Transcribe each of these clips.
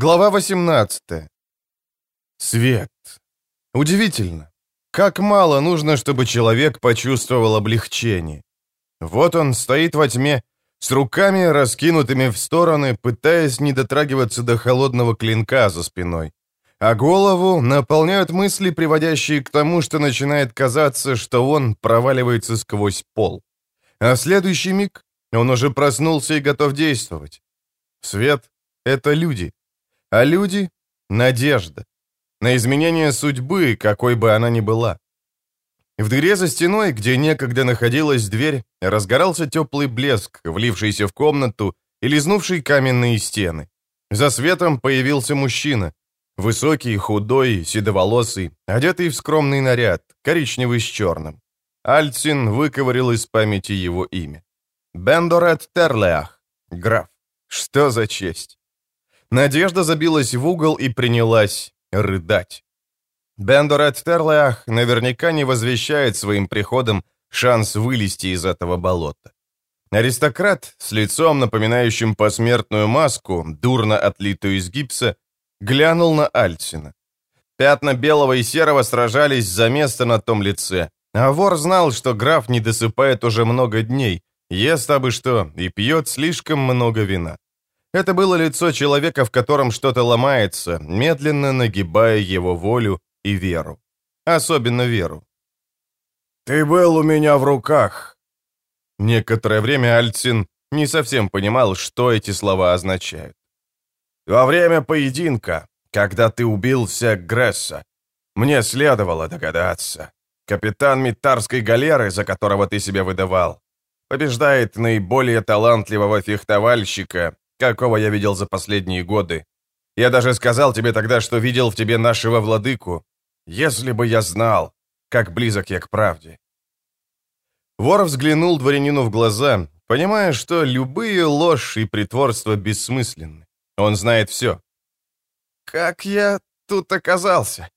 Глава 18. Свет. Удивительно. Как мало нужно, чтобы человек почувствовал облегчение. Вот он стоит во тьме, с руками раскинутыми в стороны, пытаясь не дотрагиваться до холодного клинка за спиной. А голову наполняют мысли, приводящие к тому, что начинает казаться, что он проваливается сквозь пол. А следующий миг он уже проснулся и готов действовать. Свет — это люди. А люди — надежда. На изменение судьбы, какой бы она ни была. В дыре за стеной, где некогда находилась дверь, разгорался теплый блеск, влившийся в комнату и лизнувший каменные стены. За светом появился мужчина. Высокий, худой, седоволосый, одетый в скромный наряд, коричневый с черным. Альцин выковырил из памяти его имя. Бендорет Терлеах, граф. Что за честь? Надежда забилась в угол и принялась рыдать. Бендорет Терлеах наверняка не возвещает своим приходом шанс вылезти из этого болота. Аристократ с лицом, напоминающим посмертную маску, дурно отлитую из гипса, глянул на Альцина. Пятна белого и серого сражались за место на том лице, а вор знал, что граф не досыпает уже много дней, ест абы что и пьет слишком много вина. Это было лицо человека, в котором что-то ломается, медленно нагибая его волю и веру. Особенно веру. «Ты был у меня в руках». Некоторое время Альцин не совсем понимал, что эти слова означают. «Во время поединка, когда ты убился Гресса, мне следовало догадаться. Капитан Митарской галеры, за которого ты себя выдавал, побеждает наиболее талантливого фехтовальщика, какого я видел за последние годы. Я даже сказал тебе тогда, что видел в тебе нашего владыку. Если бы я знал, как близок я к правде». Вор взглянул дворянину в глаза, понимая, что любые ложь и притворство бессмысленны. Он знает все. «Как я тут оказался?»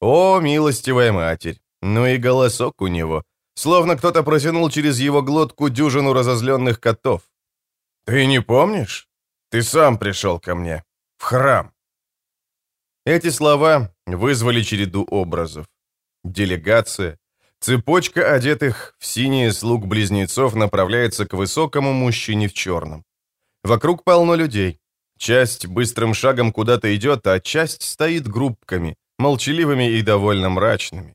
«О, милостивая матерь! Ну и голосок у него, словно кто-то протянул через его глотку дюжину разозленных котов. «Ты не помнишь? Ты сам пришел ко мне. В храм». Эти слова вызвали череду образов. Делегация. Цепочка одетых в синие слуг близнецов направляется к высокому мужчине в черном. Вокруг полно людей. Часть быстрым шагом куда-то идет, а часть стоит группками, молчаливыми и довольно мрачными.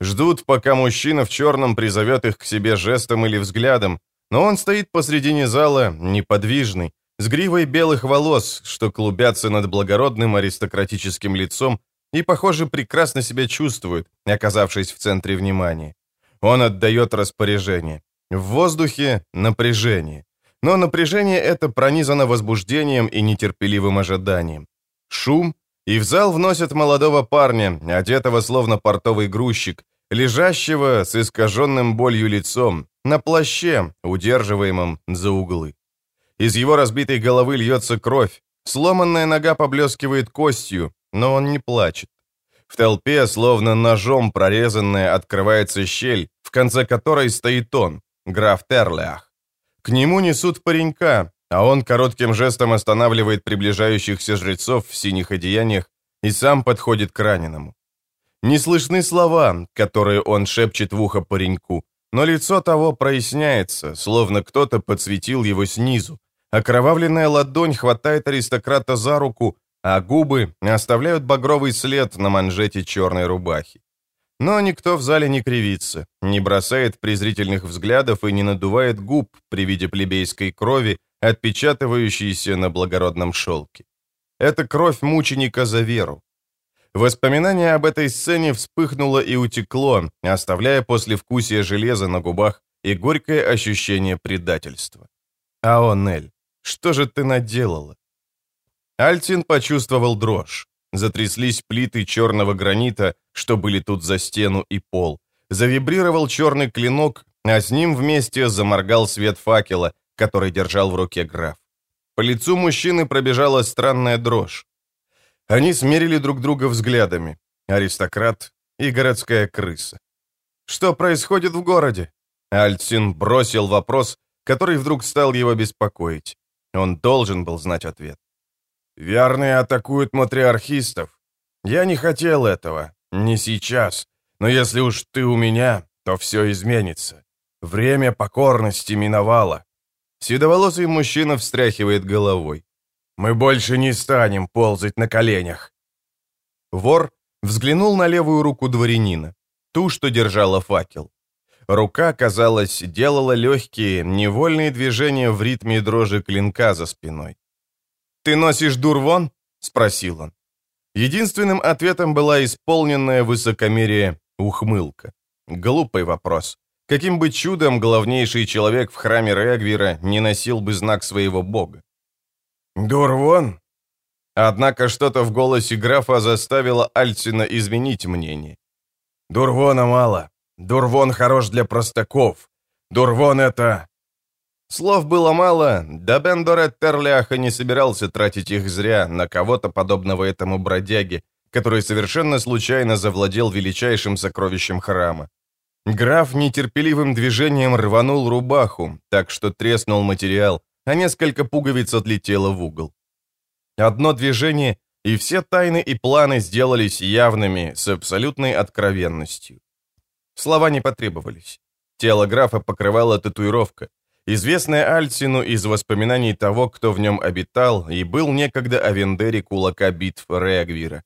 Ждут, пока мужчина в черном призовет их к себе жестом или взглядом, но он стоит посредине зала, неподвижный, с гривой белых волос, что клубятся над благородным аристократическим лицом и, похоже, прекрасно себя чувствует, оказавшись в центре внимания. Он отдает распоряжение. В воздухе напряжение. Но напряжение это пронизано возбуждением и нетерпеливым ожиданием. Шум, и в зал вносят молодого парня, одетого словно портовый грузчик, лежащего с искаженным болью лицом, на плаще, удерживаемом за углы. Из его разбитой головы льется кровь, сломанная нога поблескивает костью, но он не плачет. В толпе, словно ножом прорезанная, открывается щель, в конце которой стоит он, граф Терлеах. К нему несут паренька, а он коротким жестом останавливает приближающихся жрецов в синих одеяниях и сам подходит к раненому. Не слышны слова, которые он шепчет в ухо пареньку, но лицо того проясняется, словно кто-то подсветил его снизу. Окровавленная ладонь хватает аристократа за руку, а губы оставляют багровый след на манжете черной рубахи. Но никто в зале не кривится, не бросает презрительных взглядов и не надувает губ при виде плебейской крови, отпечатывающейся на благородном шелке. Это кровь мученика за веру. Воспоминание об этой сцене вспыхнуло и утекло, оставляя послевкусие железа на губах и горькое ощущение предательства. «Аонель, что же ты наделала?» Альтин почувствовал дрожь. Затряслись плиты черного гранита, что были тут за стену и пол. Завибрировал черный клинок, а с ним вместе заморгал свет факела, который держал в руке граф. По лицу мужчины пробежала странная дрожь. Они смерили друг друга взглядами. Аристократ и городская крыса. «Что происходит в городе?» Альцин бросил вопрос, который вдруг стал его беспокоить. Он должен был знать ответ. Верные атакуют матриархистов. Я не хотел этого, не сейчас. Но если уж ты у меня, то все изменится. Время покорности миновало. Седоволосый мужчина встряхивает головой. Мы больше не станем ползать на коленях. Вор взглянул на левую руку дворянина, ту, что держала факел. Рука, казалось, делала легкие, невольные движения в ритме дрожи клинка за спиной. «Ты носишь дурвон?» — спросил он. Единственным ответом была исполненная высокомерие ухмылка. Глупый вопрос. Каким бы чудом главнейший человек в храме Регвира не носил бы знак своего бога? «Дурвон?» Однако что-то в голосе графа заставило Альцина изменить мнение. «Дурвона мало. Дурвон хорош для простаков. Дурвон — это...» Слов было мало, да Бендорет Терляха не собирался тратить их зря на кого-то подобного этому бродяге, который совершенно случайно завладел величайшим сокровищем храма. Граф нетерпеливым движением рванул рубаху, так что треснул материал, а несколько пуговиц отлетело в угол. Одно движение, и все тайны и планы сделались явными с абсолютной откровенностью. Слова не потребовались. Тело графа покрывала татуировка, известная Альцину из воспоминаний того, кто в нем обитал и был некогда о Вендере кулака битв Реагвира.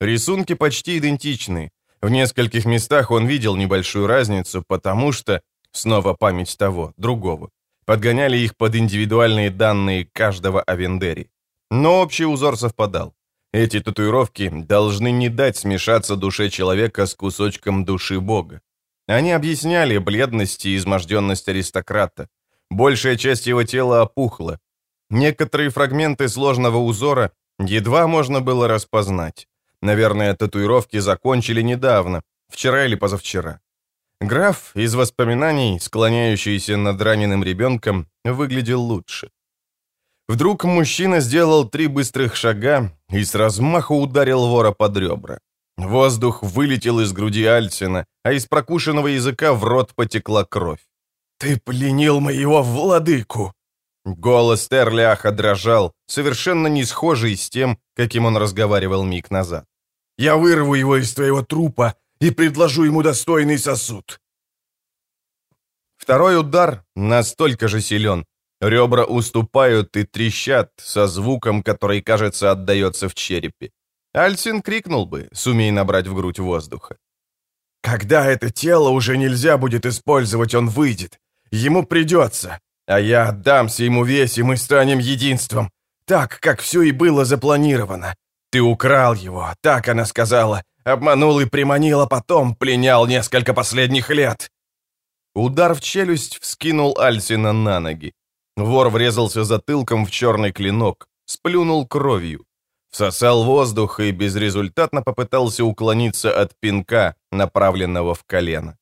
Рисунки почти идентичны. В нескольких местах он видел небольшую разницу, потому что, снова память того, другого, подгоняли их под индивидуальные данные каждого о Вендере. Но общий узор совпадал. Эти татуировки должны не дать смешаться душе человека с кусочком души Бога. Они объясняли бледность и изможденность аристократа. Большая часть его тела опухла. Некоторые фрагменты сложного узора едва можно было распознать. Наверное, татуировки закончили недавно, вчера или позавчера. Граф из воспоминаний, склоняющийся над раненым ребенком, выглядел лучше. Вдруг мужчина сделал три быстрых шага и с размаху ударил вора под ребра. Воздух вылетел из груди Альцина, а из прокушенного языка в рот потекла кровь. «Ты пленил моего владыку!» Голос Терляха дрожал, совершенно не схожий с тем, каким он разговаривал миг назад. «Я вырву его из твоего трупа и предложу ему достойный сосуд!» Второй удар настолько же силен, Ребра уступают и трещат со звуком, который, кажется, отдается в черепе. Альсин крикнул бы, сумей набрать в грудь воздуха. «Когда это тело уже нельзя будет использовать, он выйдет. Ему придется. А я отдамся ему весь, и мы станем единством. Так, как все и было запланировано. Ты украл его, так она сказала. Обманул и приманил, а потом пленял несколько последних лет». Удар в челюсть вскинул Альсина на ноги. Вор врезался затылком в черный клинок, сплюнул кровью. Всосал воздух и безрезультатно попытался уклониться от пинка, направленного в колено.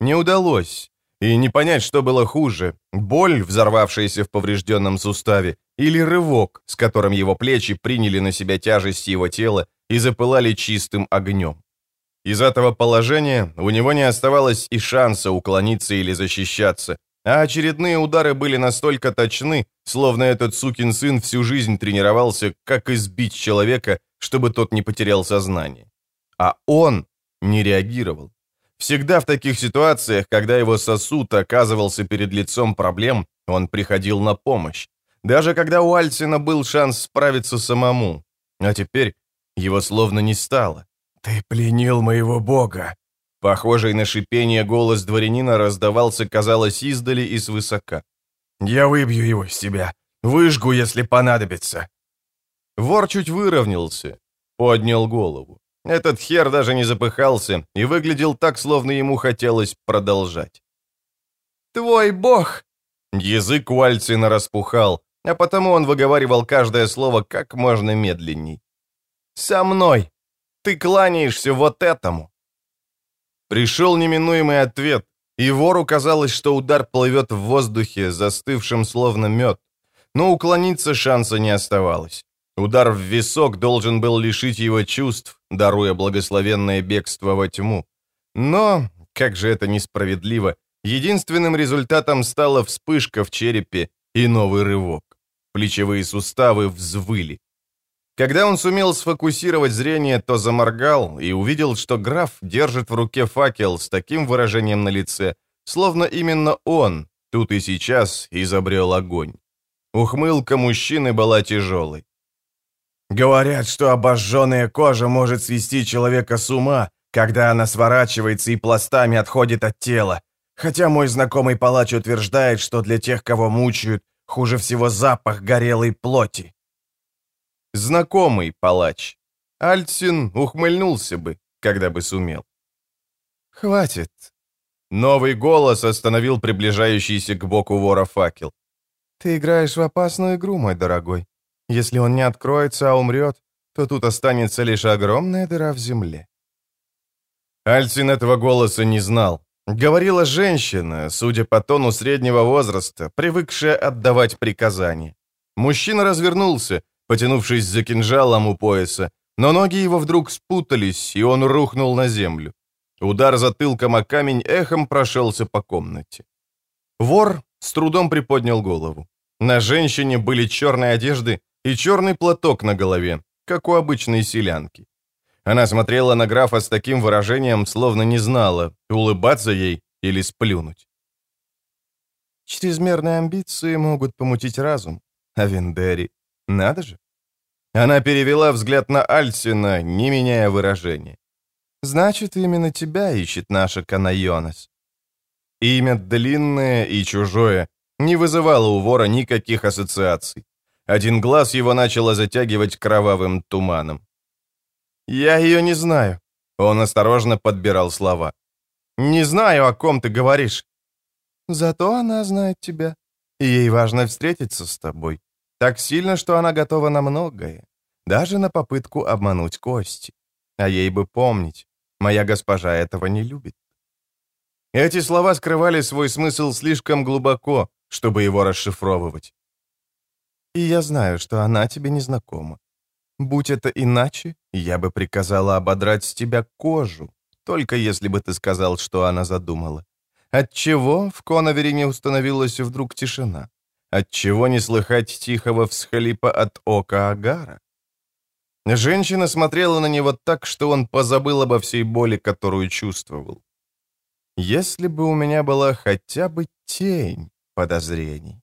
Не удалось. И не понять, что было хуже – боль, взорвавшаяся в поврежденном суставе, или рывок, с которым его плечи приняли на себя тяжесть его тела и запылали чистым огнем. Из этого положения у него не оставалось и шанса уклониться или защищаться, а очередные удары были настолько точны, словно этот сукин сын всю жизнь тренировался, как избить человека, чтобы тот не потерял сознание. А он не реагировал. Всегда в таких ситуациях, когда его сосуд оказывался перед лицом проблем, он приходил на помощь. Даже когда у Альцина был шанс справиться самому. А теперь его словно не стало. «Ты пленил моего бога», Похожий на шипение голос дворянина раздавался, казалось, издали и свысока. «Я выбью его из себя. Выжгу, если понадобится». Вор чуть выровнялся, поднял голову. Этот хер даже не запыхался и выглядел так, словно ему хотелось продолжать. «Твой бог!» Язык у Альцина распухал, а потому он выговаривал каждое слово как можно медленней. «Со мной! Ты кланяешься вот этому!» Пришел неминуемый ответ, и вору казалось, что удар плывет в воздухе, застывшим словно мед. Но уклониться шанса не оставалось. Удар в висок должен был лишить его чувств, даруя благословенное бегство во тьму. Но, как же это несправедливо, единственным результатом стала вспышка в черепе и новый рывок. Плечевые суставы взвыли. Когда он сумел сфокусировать зрение, то заморгал и увидел, что граф держит в руке факел с таким выражением на лице, словно именно он, тут и сейчас, изобрел огонь. Ухмылка мужчины была тяжелой. Говорят, что обожженная кожа может свести человека с ума, когда она сворачивается и пластами отходит от тела. Хотя мой знакомый палач утверждает, что для тех, кого мучают, хуже всего запах горелой плоти. Знакомый палач. Альцин ухмыльнулся бы, когда бы сумел. «Хватит». Новый голос остановил приближающийся к боку вора факел. «Ты играешь в опасную игру, мой дорогой. Если он не откроется, а умрет, то тут останется лишь огромная дыра в земле». Альцин этого голоса не знал. Говорила женщина, судя по тону среднего возраста, привыкшая отдавать приказания. Мужчина развернулся, потянувшись за кинжалом у пояса, но ноги его вдруг спутались, и он рухнул на землю. Удар затылком о камень эхом прошелся по комнате. Вор с трудом приподнял голову. На женщине были черные одежды и черный платок на голове, как у обычной селянки. Она смотрела на графа с таким выражением, словно не знала, улыбаться ей или сплюнуть. Чрезмерные амбиции могут помутить разум. А Вендери, надо же. Она перевела взгляд на Альсина, не меняя выражения. Значит, именно тебя ищет наша Канайонас. Имя длинное и чужое не вызывало у вора никаких ассоциаций. Один глаз его начало затягивать кровавым туманом. «Я ее не знаю». Он осторожно подбирал слова. «Не знаю, о ком ты говоришь». «Зато она знает тебя, и ей важно встретиться с тобой. Так сильно, что она готова на многое, даже на попытку обмануть Кости. А ей бы помнить, моя госпожа этого не любит». Эти слова скрывали свой смысл слишком глубоко, чтобы его расшифровывать. «И я знаю, что она тебе не знакома. Будь это иначе, я бы приказала ободрать с тебя кожу, только если бы ты сказал, что она задумала. Отчего в Коновере не установилась вдруг тишина? Отчего не слыхать тихого всхлипа от ока Агара? Женщина смотрела на него так, что он позабыл обо всей боли, которую чувствовал. Если бы у меня была хотя бы тень подозрений.